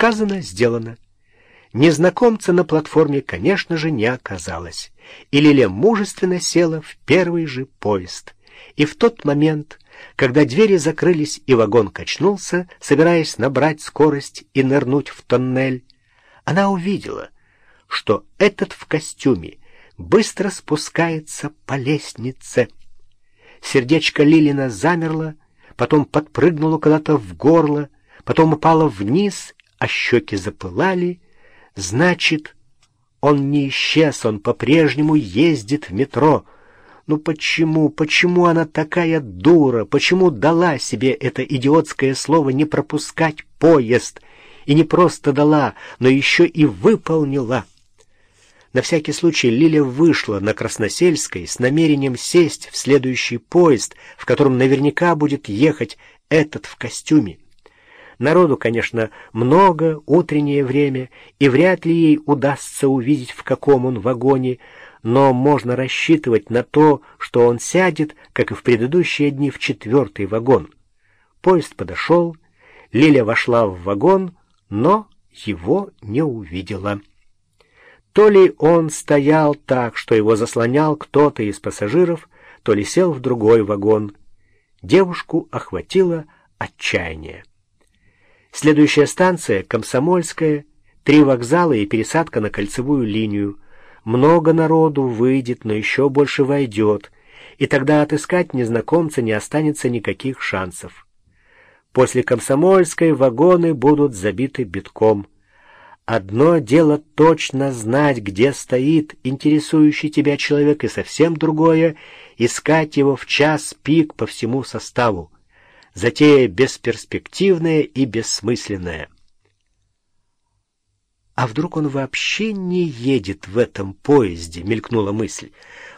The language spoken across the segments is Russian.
Сказано, сделано. Незнакомца на платформе, конечно же, не оказалось, и Лиля мужественно села в первый же поезд. И в тот момент, когда двери закрылись и вагон качнулся, собираясь набрать скорость и нырнуть в тоннель, она увидела, что этот в костюме быстро спускается по лестнице. Сердечко Лилина замерло, потом подпрыгнуло куда-то в горло, потом упало вниз, а щеки запылали. Значит, он не исчез, он по-прежнему ездит в метро. Ну почему, почему она такая дура? Почему дала себе это идиотское слово не пропускать поезд? И не просто дала, но еще и выполнила. На всякий случай Лиля вышла на Красносельской с намерением сесть в следующий поезд, в котором наверняка будет ехать этот в костюме. Народу, конечно, много, утреннее время, и вряд ли ей удастся увидеть, в каком он вагоне, но можно рассчитывать на то, что он сядет, как и в предыдущие дни, в четвертый вагон. Поезд подошел, Лиля вошла в вагон, но его не увидела. То ли он стоял так, что его заслонял кто-то из пассажиров, то ли сел в другой вагон. Девушку охватило отчаяние. Следующая станция — Комсомольская, три вокзала и пересадка на кольцевую линию. Много народу выйдет, но еще больше войдет, и тогда отыскать незнакомца не останется никаких шансов. После Комсомольской вагоны будут забиты битком — Одно дело точно знать, где стоит интересующий тебя человек, и совсем другое — искать его в час пик по всему составу. Затея бесперспективная и бессмысленная. «А вдруг он вообще не едет в этом поезде?» — мелькнула мысль.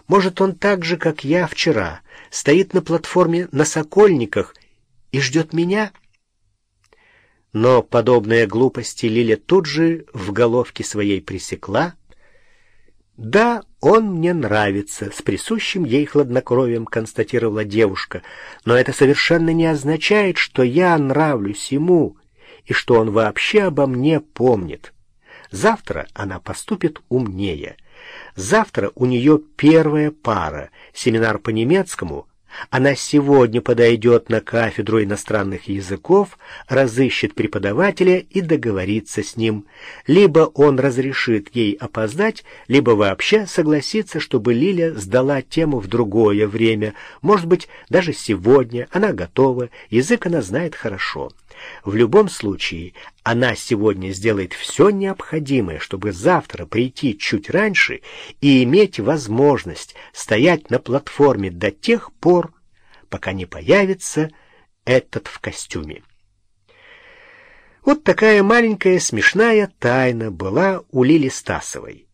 «Может, он так же, как я вчера, стоит на платформе на Сокольниках и ждет меня?» Но подобные глупости Лиля тут же в головке своей пресекла. «Да, он мне нравится», — с присущим ей хладнокровием констатировала девушка, «но это совершенно не означает, что я нравлюсь ему и что он вообще обо мне помнит. Завтра она поступит умнее. Завтра у нее первая пара, семинар по немецкому — она сегодня подойдет на кафедру иностранных языков, разыщет преподавателя и договорится с ним. Либо он разрешит ей опоздать, либо вообще согласится, чтобы Лиля сдала тему в другое время. Может быть, даже сегодня она готова, язык она знает хорошо. В любом случае, она сегодня сделает все необходимое, чтобы завтра прийти чуть раньше и иметь возможность стоять на платформе до тех пор, пока не появится этот в костюме. Вот такая маленькая смешная тайна была у Лили Стасовой.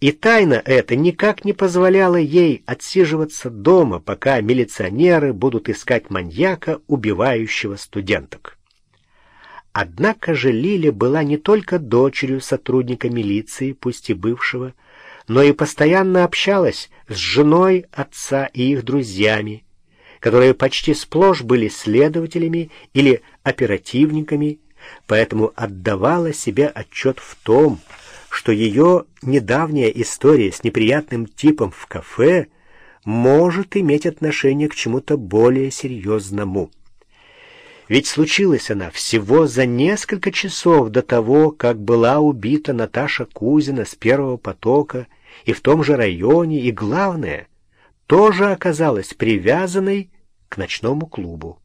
И тайна эта никак не позволяла ей отсиживаться дома, пока милиционеры будут искать маньяка, убивающего студенток. Однако же Лиля была не только дочерью сотрудника милиции, пусть и бывшего, но и постоянно общалась с женой отца и их друзьями, которые почти сплошь были следователями или оперативниками, поэтому отдавала себе отчет в том, что ее недавняя история с неприятным типом в кафе может иметь отношение к чему-то более серьезному. Ведь случилась она всего за несколько часов до того, как была убита Наташа Кузина с первого потока и в том же районе, и главное, тоже оказалась привязанной к ночному клубу.